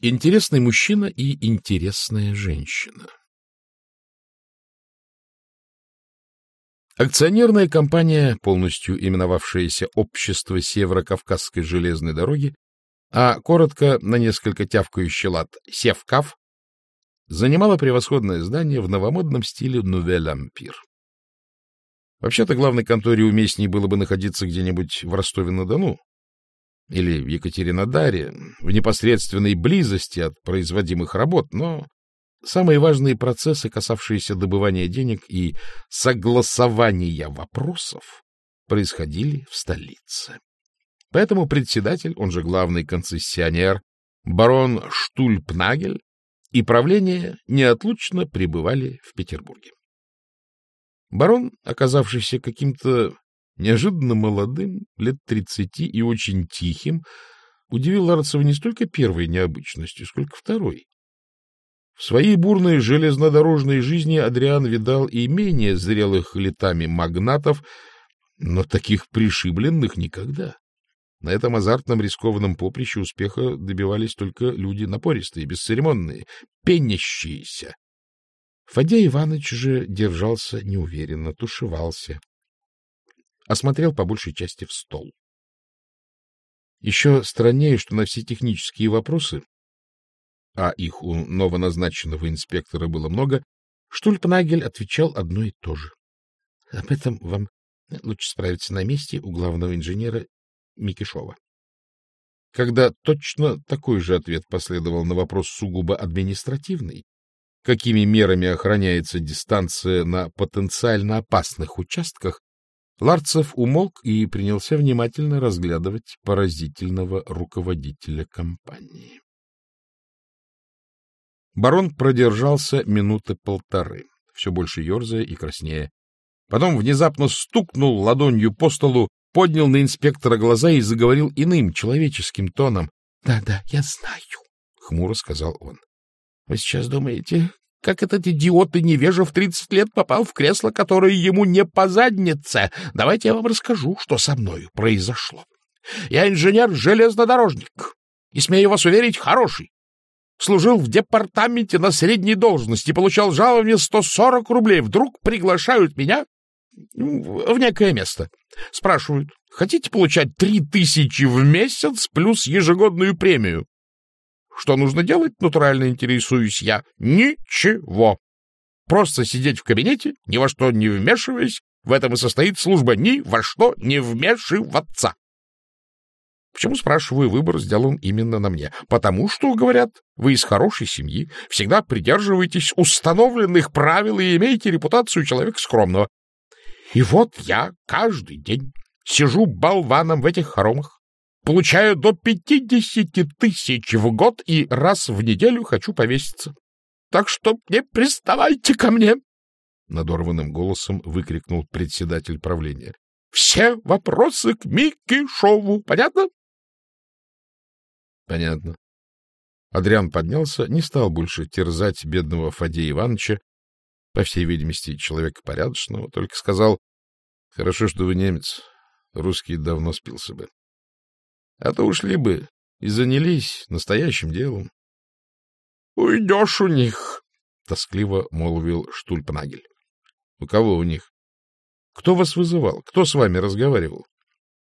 Интересный мужчина и интересная женщина. Акционерная компания, полностью именовавшаяся «Общество Северо-Кавказской железной дороги», а коротко на несколько тявкающий лад «Севкав», занимала превосходное здание в новомодном стиле «Нувель-Ампир». Вообще-то главной конторе уместнее было бы находиться где-нибудь в Ростове-на-Дону, или в Екатеринодаре, в непосредственной близости от производимых работ, но самые важные процессы, касавшиеся добывания денег и согласования вопросов, происходили в столице. Поэтому председатель, он же главный концессионер, барон Штульпнагель и правление неотлучно пребывали в Петербурге. Барон, оказавшийся каким-то неожиданно молодым, лет тридцати и очень тихим, удивил Ларцева не столько первой необычностью, сколько второй. В своей бурной железнодорожной жизни Адриан видал и менее зрелых летами магнатов, но таких пришибленных никогда. На этом азартном рискованном поприще успеха добивались только люди напористые, бесцеремонные, пенящиеся. Фадя Иванович же держался неуверенно, тушевался, осмотрел по большей части в стол. Еще страннее, что на все технические вопросы, а их у новоназначенного инспектора было много, Штульпнагель отвечал одно и то же. Об этом вам лучше справиться на месте у главного инженера Микишова. Когда точно такой же ответ последовал на вопрос сугубо административный, какими мерами охраняется дистанция на потенциально опасных участках, Ларцев умолк и принялся внимательно разглядывать поразительного руководителя компании. Барон продержался минуты полторы, все больше ерзая и краснея. Потом внезапно стукнул ладонью по столу, поднял на инспектора глаза и заговорил иным, человеческим тоном. «Да, — Да-да, я знаю, — хмуро сказал он. — Вы сейчас думаете, как этот идиот и невежа в тридцать лет попал в кресло, которое ему не по заднице. Давайте я вам расскажу, что со мною произошло. Я инженер-железнодорожник, и, смею вас уверить, хороший. Служил в департаменте на средней должности, получал жалование 140 рублей. Вдруг приглашают меня в некое место. Спрашивают, хотите получать три тысячи в месяц плюс ежегодную премию? Что нужно делать, натурально интересуюсь я? Ничего. Просто сидеть в кабинете, ни во что не вмешиваясь. В этом и состоит служба ни во что не вмешиваться. Почему, спрашиваю, выбор сделан именно на мне? Потому что, говорят, вы из хорошей семьи, всегда придерживаетесь установленных правил и имеете репутацию человека скромного. И вот я каждый день сижу болваном в этих хоромах, Получаю до пятидесяти тысяч в год и раз в неделю хочу повеситься. Так что не приставайте ко мне! — надорванным голосом выкрикнул председатель правления. — Все вопросы к Микишову. Понятно? — Понятно. Адриан поднялся, не стал больше терзать бедного Фадея Ивановича, по всей видимости, человека порядочного, только сказал, — Хорошо, что вы немец, русский давно спился бы. А то ушли бы и занялись настоящим делом. — Уйдешь у них, — тоскливо молвил Штульпнагель. — У кого у них? — Кто вас вызывал? Кто с вами разговаривал?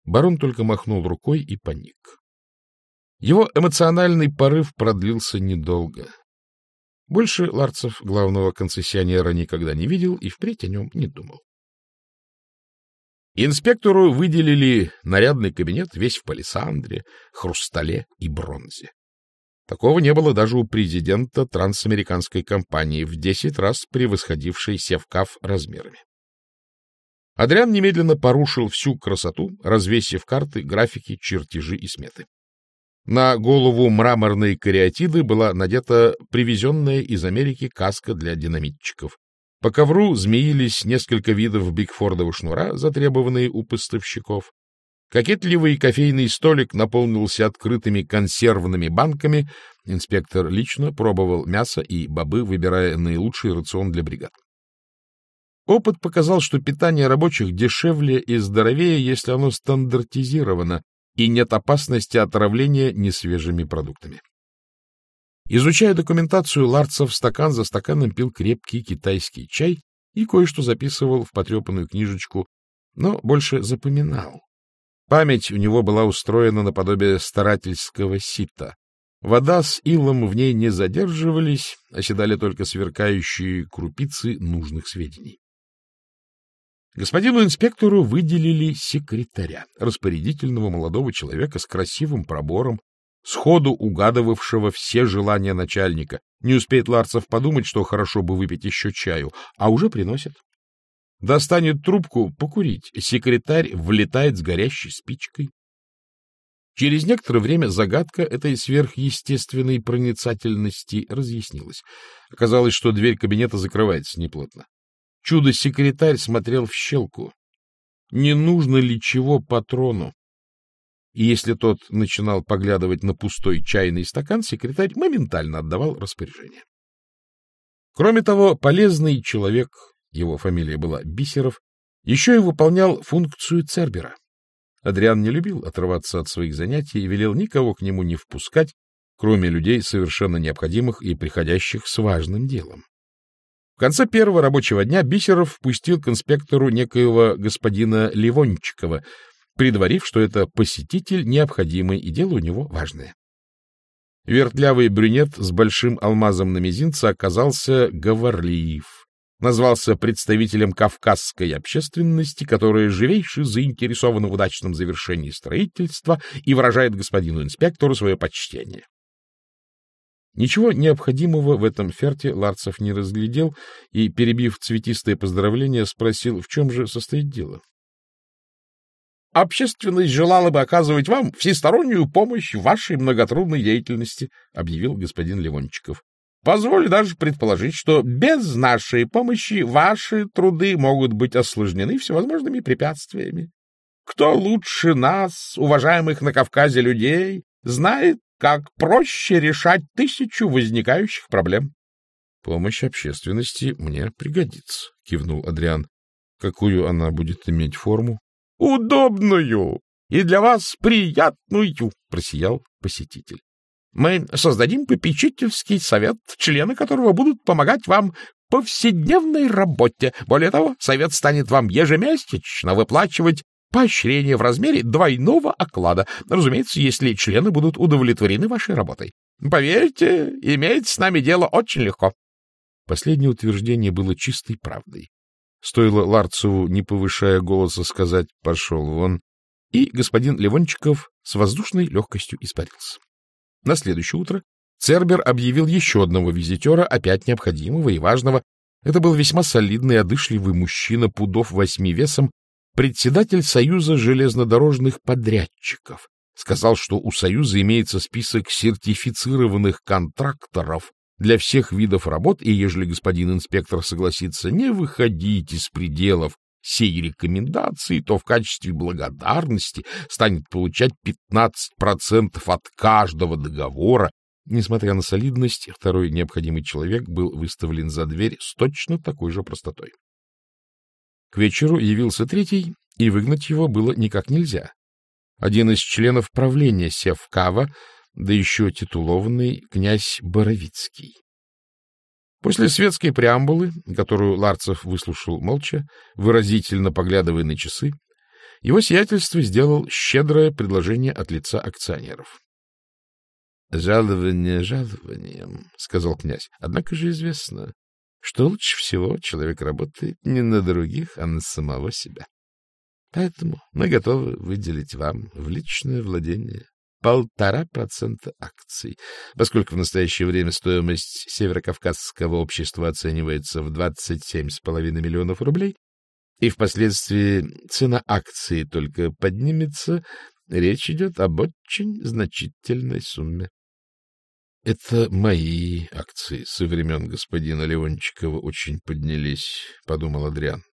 Барон только махнул рукой и паник. Его эмоциональный порыв продлился недолго. Больше Ларцев главного концессионера никогда не видел и впредь о нем не думал. Инспектору выделили нарядный кабинет весь в палисандре, хрустале и бронзе. Такого не было даже у президента трансамериканской компании, в десять раз превосходившей Севкав размерами. Адриан немедленно порушил всю красоту, развесив карты, графики, чертежи и сметы. На голову мраморной кариатиды была надета привезенная из Америки каска для динамитчиков. По ковру змеились несколько видов бигфордового шнура, затребованные у поставщиков. Кокетливый кофейный столик наполнился открытыми консервными банками. Инспектор лично пробовал мясо и бобы, выбирая наилучший рацион для бригад. Опыт показал, что питание рабочих дешевле и здоровее, если оно стандартизировано, и нет опасности отравления несвежими продуктами. Изучая документацию, Ларцев стакан за стаканом пил крепкий китайский чай и кое-что записывал в потрепанную книжечку, но больше запоминал. Память у него была устроена наподобие старательского сита. Вода с илом в ней не задерживались, оседали только сверкающие крупицы нужных сведений. Господину инспектору выделили секретаря, распорядительного молодого человека с красивым пробором, сходу угадывавшего все желания начальника. Не успеет Ларцев подумать, что хорошо бы выпить еще чаю, а уже приносят. Достанет трубку покурить, секретарь влетает с горящей спичкой. Через некоторое время загадка этой сверхъестественной проницательности разъяснилась. Оказалось, что дверь кабинета закрывается неплотно. Чудо-секретарь смотрел в щелку. Не нужно ли чего патрону? И если тот начинал поглядывать на пустой чайный стакан, секретарь моментально отдавал распоряжение. Кроме того, полезный человек, его фамилия была Бисеров, еще и выполнял функцию Цербера. Адриан не любил отрываться от своих занятий и велел никого к нему не впускать, кроме людей, совершенно необходимых и приходящих с важным делом конце первого рабочего дня Бисеров впустил к инспектору некоего господина Ливончикова, предварив, что это посетитель необходимый и дело у него важное. Вертлявый брюнет с большим алмазом на мизинце оказался говорлив. Назвался представителем кавказской общественности, которая живейше заинтересована в удачном завершении строительства и выражает господину инспектору свое почтение. Ничего необходимого в этом ферте Ларцев не разглядел и, перебив цветистое поздравление, спросил, в чем же состоит дело. — Общественность желала бы оказывать вам всестороннюю помощь в вашей многотрудной деятельности, — объявил господин Ливончиков. — Позволю даже предположить, что без нашей помощи ваши труды могут быть осложнены всевозможными препятствиями. Кто лучше нас, уважаемых на Кавказе людей, знает как проще решать тысячу возникающих проблем. — Помощь общественности мне пригодится, — кивнул Адриан. — Какую она будет иметь форму? — Удобную и для вас приятную, — просиял посетитель. — Мы создадим попечительский совет, члены которого будут помогать вам повседневной работе. Более того, совет станет вам ежемесячно выплачивать поощрение в размере двойного оклада, разумеется, если члены будут удовлетворены вашей работой. Поверьте, иметь с нами дело очень легко. Последнее утверждение было чистой правдой. Стоило Ларцеву, не повышая голоса, сказать «пошел вон», и господин Левончиков с воздушной легкостью испарился. На следующее утро Цербер объявил еще одного визитера, опять необходимого и важного. Это был весьма солидный, одышливый мужчина, пудов восьми весом, председатель Союза железнодорожных подрядчиков сказал, что у Союза имеется список сертифицированных контракторов для всех видов работ, и ежели господин инспектор согласится не выходить из пределов сей рекомендации, то в качестве благодарности станет получать 15% от каждого договора. Несмотря на солидность, второй необходимый человек был выставлен за дверь с точно такой же простотой. К вечеру явился третий, и выгнать его было никак нельзя. Один из членов правления Севкава, да еще титулованный князь Боровицкий. После светской преамбулы, которую Ларцев выслушал молча, выразительно поглядывая на часы, его сиятельство сделал щедрое предложение от лица акционеров. — Жалование жалованием, — сказал князь. — Однако же известно, что лучше всего человек работает не на других, а на самого себя. Поэтому мы готовы выделить вам в личное владение полтора процента акций, поскольку в настоящее время стоимость Северокавказского общества оценивается в 27,5 миллионов рублей, и впоследствии цена акции только поднимется, речь идет об очень значительной сумме. — Это мои акции со времен господина Леончикова очень поднялись, — подумал Адриан. —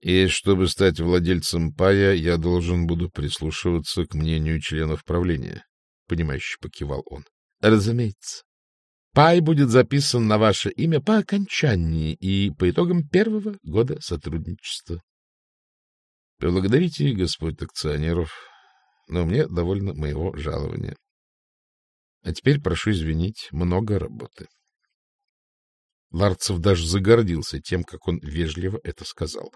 И чтобы стать владельцем пая, я должен буду прислушиваться к мнению членов правления, — понимающе покивал он. — Разумеется. Пай будет записан на ваше имя по окончании и по итогам первого года сотрудничества. — Благодарите, Господь акционеров, но мне довольно моего жалования. А теперь, прошу извинить, много работы. Ларцев даже загордился тем, как он вежливо это сказал.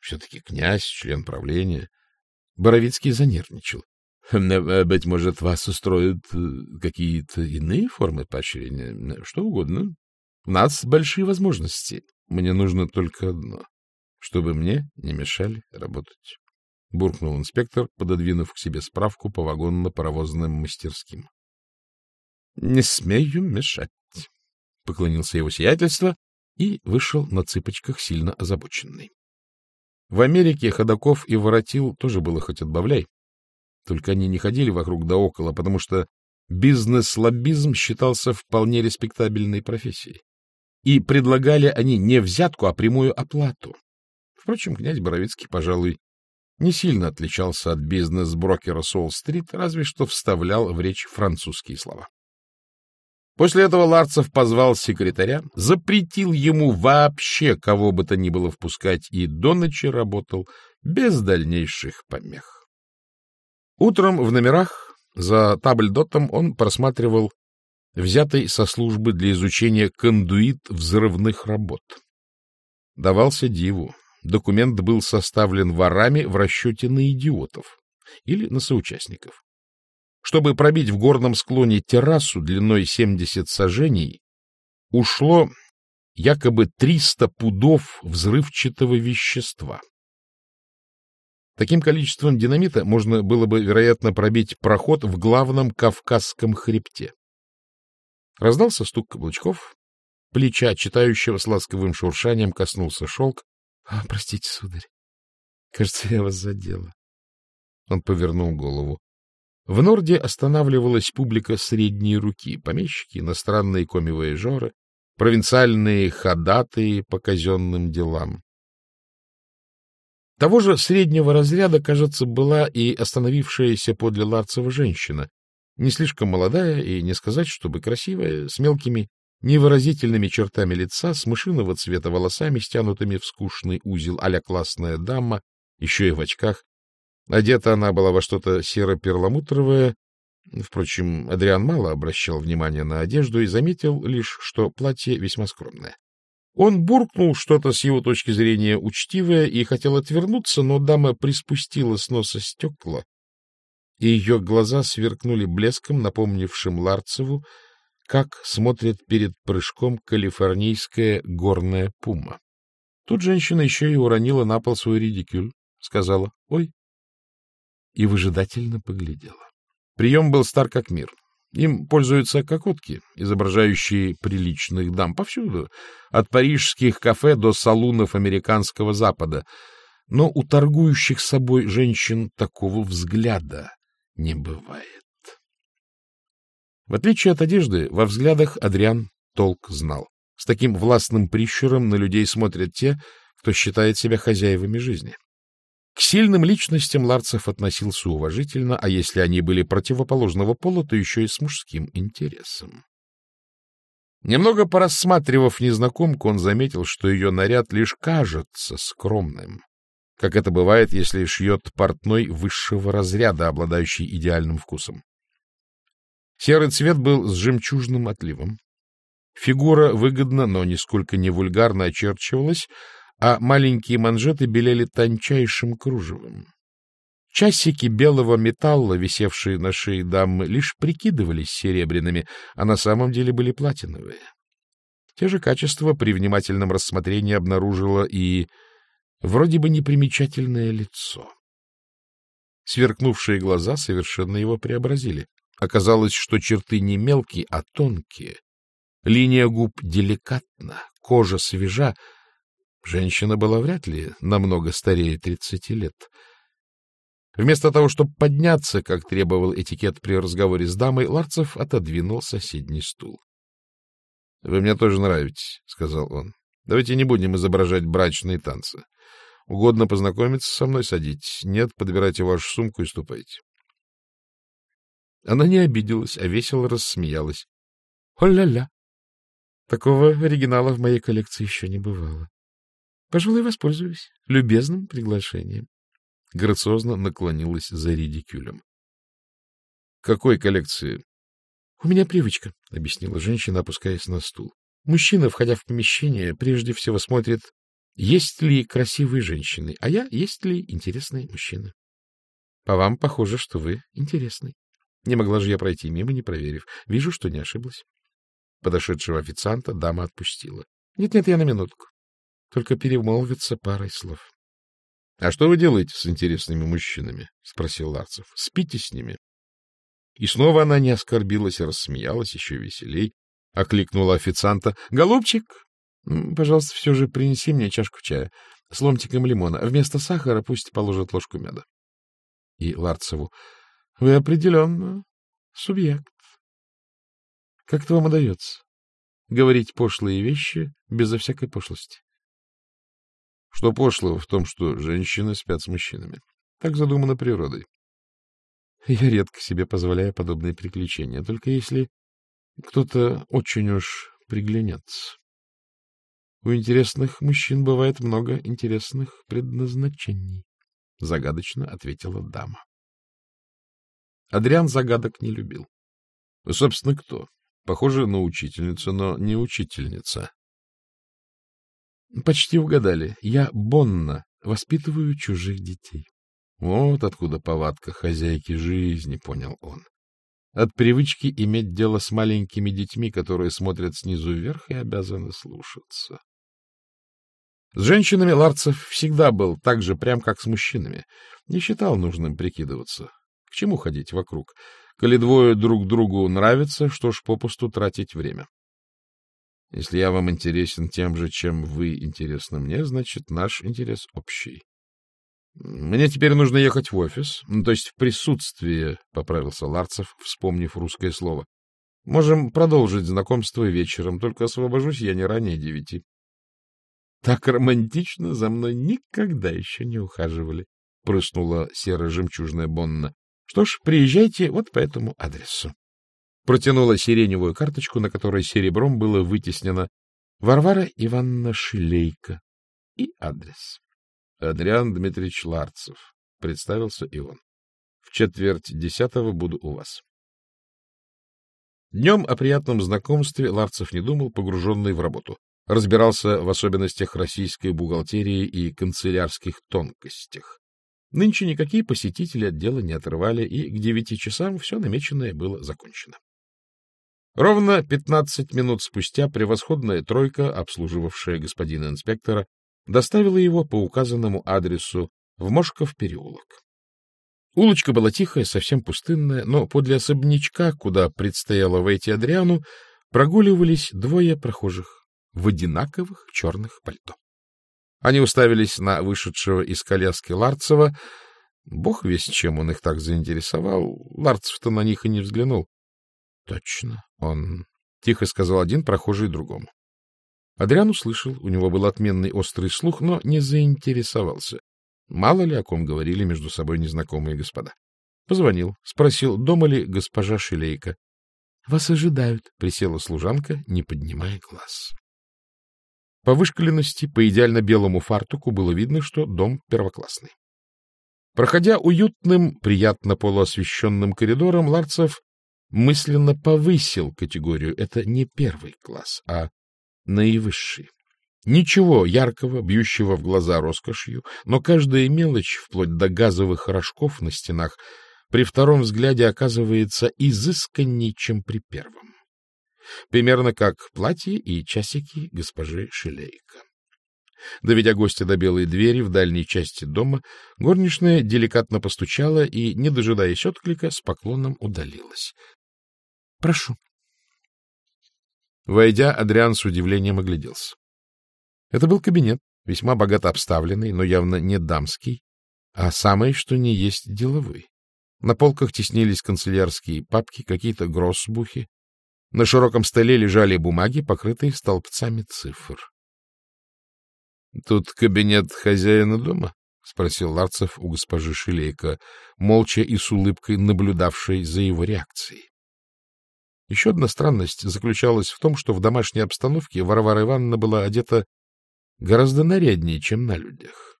Все-таки князь, член правления. Боровицкий занервничал. Э, — Быть может, вас устроят э, какие-то иные формы поощрения? Что угодно. У нас большие возможности. Мне нужно только одно — чтобы мне не мешали работать. — буркнул инспектор, пододвинув к себе справку по вагонно-паровозным мастерским. — Не смею мешать, — поклонился его сиятельство и вышел на цыпочках, сильно озабоченный. В Америке ходаков и воротил тоже было хоть отбавляй. Только они не ходили вокруг да около, потому что бизнес-лоббизм считался вполне респектабельной профессией. И предлагали они не взятку, а прямую оплату. Впрочем, князь Боровицкий, пожалуй, не сильно отличался от бизнес-брокера Солл-стрит, разве что вставлял в речь французские слова. После этого Ларцев позвал секретаря, запретил ему вообще кого бы то ни было впускать и до ночи работал без дальнейших помех. Утром в номерах за табльдотом он просматривал взятый со службы для изучения кондуит взрывных работ. Давался диву. Документ был составлен ворами в расчете на идиотов или на соучастников. Чтобы пробить в горном склоне террасу длиной 70 сажений, ушло якобы 300 пудов взрывчатого вещества. Таким количеством динамита можно было бы, вероятно, пробить проход в главном Кавказском хребте. Раздался стук каблучков, плеча, читающего с ласковым шуршанием, коснулся шелк. «А, — Простите, сударь, кажется, я вас задела. Он повернул голову. В Норде останавливалась публика средней руки, помещики, иностранные коми-вояжеры, провинциальные ходатые по казенным делам. Того же среднего разряда, кажется, была и остановившаяся подле Ларцева женщина, не слишком молодая и не сказать, чтобы красивая, с мелкими, невыразительными чертами лица, с мышиного цвета волосами, стянутыми в скучный узел а классная дама, еще и в очках, Одета она была во что-то серо-перламутровое. Впрочем, Адриан мало обращал внимания на одежду и заметил лишь, что платье весьма скромное. Он буркнул что-то с его точки зрения учтивое и хотел отвернуться, но дама приспустила с носа стекла, и ее глаза сверкнули блеском, напомнившим Ларцеву, как смотрит перед прыжком калифорнийская горная пума. Тут женщина еще и уронила на пол свой редикюль, сказала «Ой, и выжидательно поглядела. Прием был стар как мир. Им пользуются кокотки, изображающие приличных дам повсюду, от парижских кафе до салунов американского Запада. Но у торгующих собой женщин такого взгляда не бывает. В отличие от одежды, во взглядах Адриан толк знал. С таким властным прищуром на людей смотрят те, кто считает себя хозяевами жизни. К сильным личностям Ларцев относился уважительно, а если они были противоположного пола, то еще и с мужским интересом. Немного порассматривав незнакомку, он заметил, что ее наряд лишь кажется скромным, как это бывает, если шьет портной высшего разряда, обладающий идеальным вкусом. Серый цвет был с жемчужным отливом. Фигура выгодно, но нисколько не вульгарно очерчивалась, а маленькие манжеты белели тончайшим кружевом. Часики белого металла, висевшие на шее дамы, лишь прикидывались серебряными, а на самом деле были платиновые. Те же качества при внимательном рассмотрении обнаружило и вроде бы непримечательное лицо. Сверкнувшие глаза совершенно его преобразили. Оказалось, что черты не мелкие, а тонкие. Линия губ деликатна, кожа свежа, Женщина была вряд ли намного старее тридцати лет. Вместо того, чтобы подняться, как требовал этикет при разговоре с дамой, Ларцев отодвинул соседний стул. — Вы мне тоже нравитесь, — сказал он. — Давайте не будем изображать брачные танцы. Угодно познакомиться со мной, садитесь. Нет, подбирайте вашу сумку и ступайте. Она не обиделась, а весело рассмеялась. — О-ля-ля! Такого оригинала в моей коллекции еще не бывало. Пожалуй, воспользуюсь любезным приглашением. Грациозно наклонилась за редикюлем. — Какой коллекции? — У меня привычка, — объяснила женщина, опускаясь на стул. Мужчина, входя в помещение, прежде всего смотрит, есть ли красивые женщины, а я, есть ли интересные мужчины. По вам похоже, что вы интересный. Не могла же я пройти мимо, не проверив. Вижу, что не ошиблась. Подошедшего официанта дама отпустила. Нет, — Нет-нет, я на минутку. Только перемолвиться парой слов. — А что вы делаете с интересными мужчинами? — спросил Ларцев. — Спите с ними. И снова она не оскорбилась, а рассмеялась еще веселей, окликнула официанта. — Голубчик, пожалуйста, все же принеси мне чашку чая с ломтиком лимона. Вместо сахара пусть положат ложку меда. И Ларцеву. — Вы определенно субъект. Как это вам удается? Говорить пошлые вещи безо всякой пошлости. Что пошлого в том, что женщины спят с мужчинами? Так задумано природой. Я редко себе позволяю подобные приключения, только если кто-то очень уж приглянется. У интересных мужчин бывает много интересных предназначений, — загадочно ответила дама. Адриан загадок не любил. Собственно, кто? Похоже на учительницу, но не учительница. — Почти угадали. Я Бонна, воспитываю чужих детей. Вот откуда повадка хозяйки жизни, понял он. От привычки иметь дело с маленькими детьми, которые смотрят снизу вверх и обязаны слушаться. С женщинами Ларцев всегда был так же прям, как с мужчинами. Не считал нужным прикидываться. К чему ходить вокруг? Коли двое друг другу нравятся, что ж попусту тратить время. Если я вам интересен тем же, чем вы интересны мне, значит, наш интерес общий. Мне теперь нужно ехать в офис, ну, то есть в присутствие, — поправился Ларцев, вспомнив русское слово. Можем продолжить знакомство вечером, только освобожусь я не ранее девяти. Так романтично за мной никогда еще не ухаживали, — прыснула серо-жемчужная Бонна. Что ж, приезжайте вот по этому адресу. Протянула сиреневую карточку, на которой серебром было вытеснено Варвара Ивановна Шилейко и адрес. Адриан Дмитриевич Ларцев. Представился и он. В четверть десятого буду у вас. Днем о приятном знакомстве Ларцев не думал, погруженный в работу. Разбирался в особенностях российской бухгалтерии и канцелярских тонкостях. Нынче никакие посетители отдела не отрывали, и к девяти часам все намеченное было закончено. Ровно пятнадцать минут спустя превосходная тройка, обслуживавшая господина инспектора, доставила его по указанному адресу в Мошков переулок. Улочка была тихая, совсем пустынная, но подле особнячка, куда предстояло войти Адриану, прогуливались двое прохожих в одинаковых черных пальто. Они уставились на вышедшего из коляски Ларцева. Бог весь чем он их так заинтересовал. Ларцев-то на них и не взглянул. — Точно, он, — тихо сказал один прохожий другому. Адриан услышал, у него был отменный острый слух, но не заинтересовался. Мало ли о ком говорили между собой незнакомые господа. Позвонил, спросил, дома ли госпожа Шилейка. — Вас ожидают, — присела служанка, не поднимая глаз. По вышкаленности, по идеально белому фартуку было видно, что дом первоклассный. Проходя уютным, приятно полуосвещенным коридором, Ларцев мысленно повысил категорию. Это не первый класс, а наивысший. Ничего яркого, бьющего в глаза роскошью, но каждая мелочь, вплоть до газовых рожков на стенах, при втором взгляде оказывается изысканней, чем при первом. Примерно как платье и часики госпожи Шилейко. Доведя гостя до белой двери в дальней части дома, горничная деликатно постучала и, не дожидаясь отклика, с поклоном удалилась. — Прошу, Войдя, Адриан с удивлением огляделся. Это был кабинет, весьма богато обставленный, но явно не дамский, а самый, что не есть, деловой. На полках теснились канцелярские папки, какие-то гроссбухи. На широком столе лежали бумаги, покрытые столбцами цифр. — Тут кабинет хозяина дома? — спросил Ларцев у госпожи Шилейко, молча и с улыбкой наблюдавшей за его реакцией. Еще одна странность заключалась в том, что в домашней обстановке Варвара Ивановна была одета гораздо наряднее, чем на людях.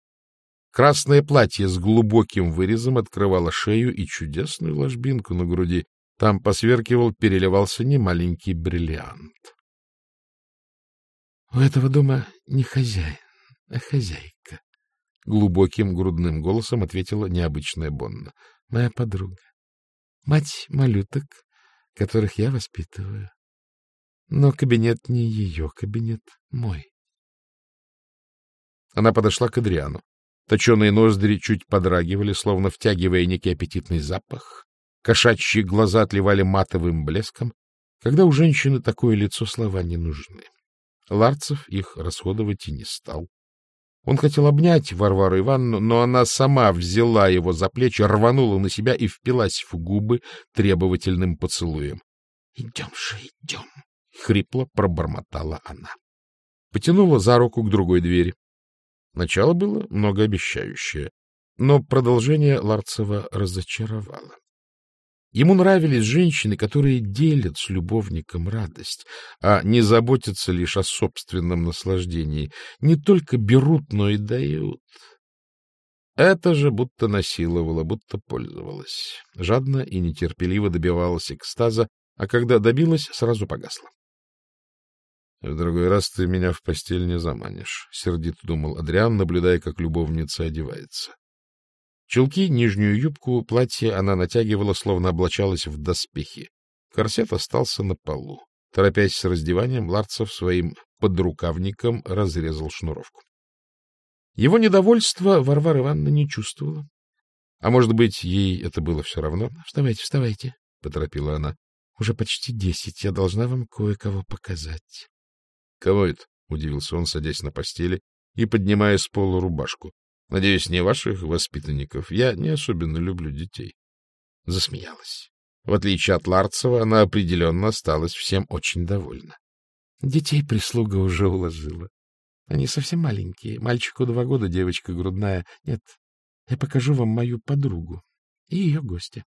Красное платье с глубоким вырезом открывало шею и чудесную ложбинку на груди. Там посверкивал, переливался немаленький бриллиант. — У этого дома не хозяин, а хозяйка, — глубоким грудным голосом ответила необычная Бонна. — Моя подруга. Мать малюток, которых я воспитываю. Но кабинет не ее кабинет, мой. Она подошла к Адриану. Точеные ноздри чуть подрагивали, словно втягивая некий аппетитный запах. Кошачьи глаза отливали матовым блеском. Когда у женщины такое лицо, слова не нужны. Ларцев их расходовать и не стал. Он хотел обнять Варвару Ивановну, но она сама взяла его за плечи, рванула на себя и впилась в губы требовательным поцелуем. — Идем же, идем! — хрипло пробормотала она. Потянула за руку к другой двери. Начало было многообещающее, но продолжение Ларцева разочаровало. Ему нравились женщины, которые делят с любовником радость, а не заботятся лишь о собственном наслаждении. Не только берут, но и дают. Это же будто насиловало, будто пользовалась. Жадно и нетерпеливо добивалась экстаза, а когда добилась, сразу погасла. — В другой раз ты меня в постель не заманишь, — сердито думал Адриан, наблюдая, как любовница одевается. Чулки, нижнюю юбку, платье она натягивала, словно облачалась в доспехи. Корсет остался на полу. Торопясь с раздеванием, Ларцев своим подрукавником разрезал шнуровку. Его недовольство Варвара Ивановна не чувствовала. А может быть, ей это было все равно? — Вставайте, вставайте, — поторопила она. — Уже почти десять, я должна вам кое-кого показать. — Кого это? — удивился он, садясь на постели и поднимая с пола рубашку. — Надеюсь, не ваших воспитанников. Я не особенно люблю детей. Засмеялась. В отличие от Ларцева, она определенно осталась всем очень довольна. Детей прислуга уже уложила. Они совсем маленькие. Мальчику два года, девочка грудная. Нет, я покажу вам мою подругу и ее гостя.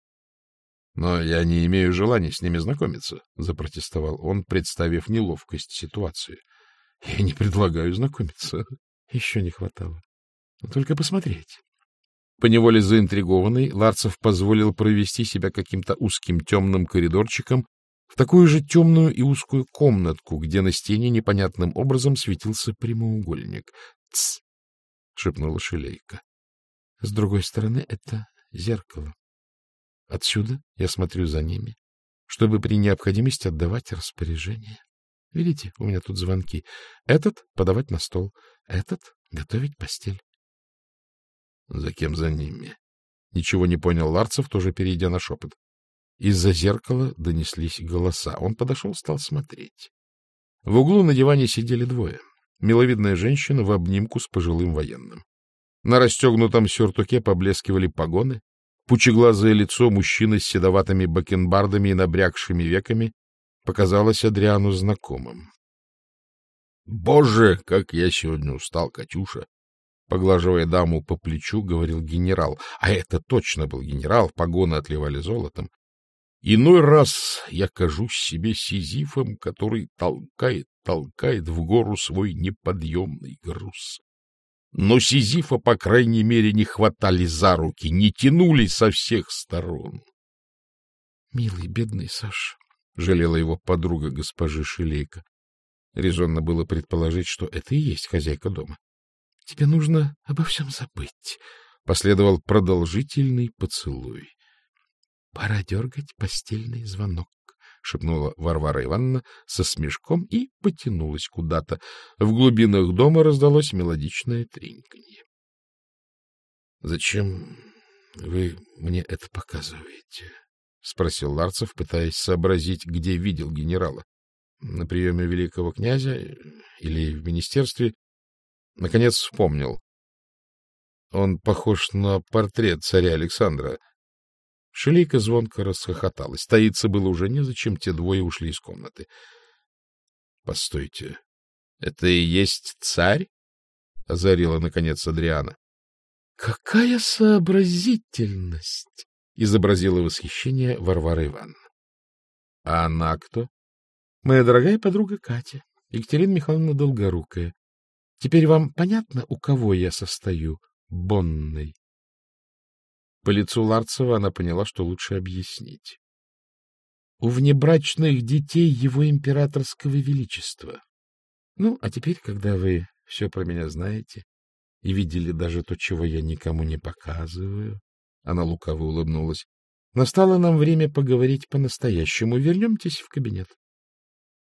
— Но я не имею желания с ними знакомиться, — запротестовал он, представив неловкость ситуации. — Я не предлагаю знакомиться. Еще не хватало. Только посмотреть. Поневоле заинтригованный, Ларцев позволил провести себя каким-то узким темным коридорчиком в такую же темную и узкую комнатку, где на стене непонятным образом светился прямоугольник. — Тсс! — шепнула Шелейка. — С другой стороны это зеркало. Отсюда я смотрю за ними, чтобы при необходимости отдавать распоряжение. Видите, у меня тут звонки. Этот — подавать на стол, этот — готовить постель. — За кем за ними? Ничего не понял Ларцев, тоже перейдя на шепот. Из-за зеркала донеслись голоса. Он подошел, стал смотреть. В углу на диване сидели двое. Миловидная женщина в обнимку с пожилым военным. На расстегнутом сюртуке поблескивали погоны, Пучеглазое лицо мужчины с седоватыми бакенбардами и набрякшими веками показалось Адриану знакомым. — Боже, как я сегодня устал, Катюша! Поглаживая даму по плечу, говорил генерал. А это точно был генерал, погоны отливали золотом. Иной раз я кажусь себе сизифом, который толкает, толкает в гору свой неподъемный груз. Но Сизифа, по крайней мере, не хватали за руки, не тянули со всех сторон. — Милый, бедный Саш, — жалела его подруга госпожи Шилейка. Резонно было предположить, что это и есть хозяйка дома. — Тебе нужно обо всем забыть. Последовал продолжительный поцелуй. — Пора дергать постельный звонок. — шепнула Варвара Ивановна со смешком и потянулась куда-то. В глубинах дома раздалось мелодичное треньканье. — Зачем вы мне это показываете? — спросил Ларцев, пытаясь сообразить, где видел генерала. На приеме великого князя или в министерстве. Наконец вспомнил. Он похож на портрет царя Александра — Шелейка звонко расхохоталась. Таиться было уже незачем, те двое ушли из комнаты. — Постойте, это и есть царь? — озарила, наконец, Адриана. — Какая сообразительность! — изобразила восхищение Варвара Ивановна. — А она кто? — Моя дорогая подруга Катя, Екатерина Михайловна Долгорукая. Теперь вам понятно, у кого я состою? Бонной. По лицу Ларцева она поняла, что лучше объяснить. у внебрачных детей его императорского величества. Ну, а теперь, когда вы все про меня знаете и видели даже то, чего я никому не показываю, она лукаво улыбнулась, настало нам время поговорить по-настоящему. Вернемтесь в кабинет.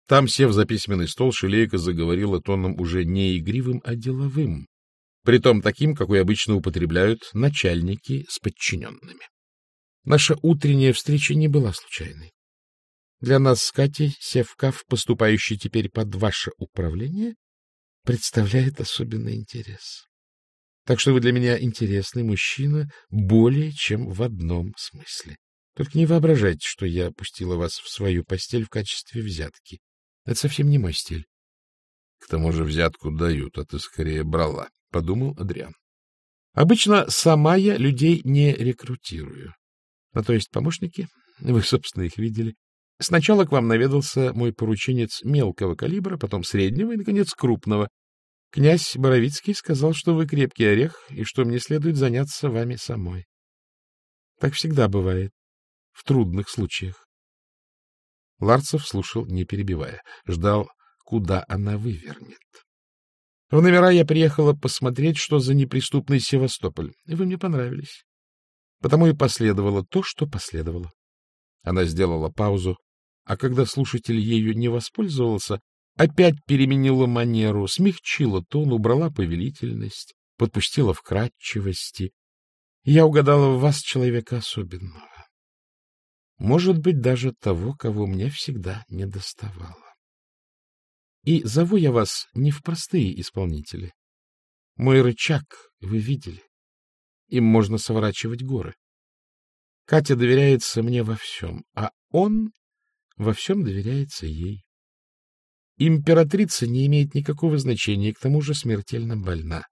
Там, сев за письменный стол, Шелейка заговорила тоном уже не игривым, а деловым, притом таким, какой обычно употребляют начальники с подчиненными. Наша утренняя встреча не была случайной. Для нас с Катей Севкав, поступающий теперь под ваше управление, представляет особенный интерес. Так что вы для меня интересный мужчина более чем в одном смысле. Только не воображайте, что я опустила вас в свою постель в качестве взятки. Это совсем не мой стиль. — К тому же взятку дают, а ты скорее брала, — подумал Адриан. — Обычно сама я людей не рекрутирую. Ну, то есть помощники, вы, собственно, их видели. Сначала к вам наведался мой порученец мелкого калибра, потом среднего и, наконец, крупного. Князь Боровицкий сказал, что вы крепкий орех и что мне следует заняться вами самой. Так всегда бывает в трудных случаях. Ларцев слушал, не перебивая, ждал, куда она вывернет. В номера я приехала посмотреть, что за неприступный Севастополь. И вы мне понравились. Потому и последовало то, что последовало. Она сделала паузу, а когда слушатель ею не воспользовался, опять переменила манеру, смягчила тон, убрала повелительность, подпустила вкрадчивости. Я угадала в вас человека особенного. Может быть, даже того, кого мне всегда не доставало. И зову я вас не в простые исполнители. Мой рычаг вы видели. Им можно сворачивать горы. Катя доверяется мне во всем, а он во всем доверяется ей. Императрица не имеет никакого значения, к тому же смертельно больна.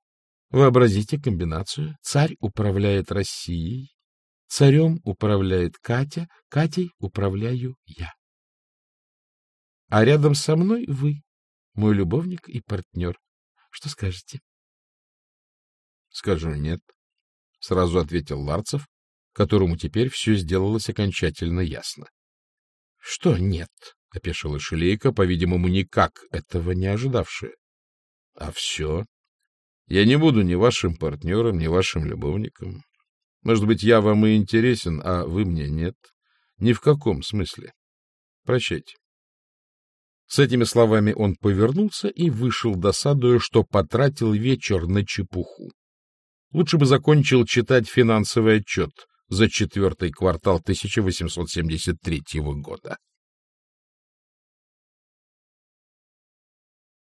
Вообразите комбинацию. Царь управляет Россией, царем управляет Катя, Катей управляю я. А рядом со мной вы, мой любовник и партнер. Что скажете? — Скажу нет, — сразу ответил Ларцев, которому теперь все сделалось окончательно ясно. — Что нет? — опешила Шелейка, по-видимому, никак этого не ожидавшая. — А все? Я не буду ни вашим партнером, ни вашим любовником. Может быть, я вам и интересен, а вы мне нет. Ни в каком смысле. Прощайте. С этими словами он повернулся и вышел, досадуя, что потратил вечер на чепуху. Лучше бы закончил читать финансовый отчет за четвертый квартал 1873 года.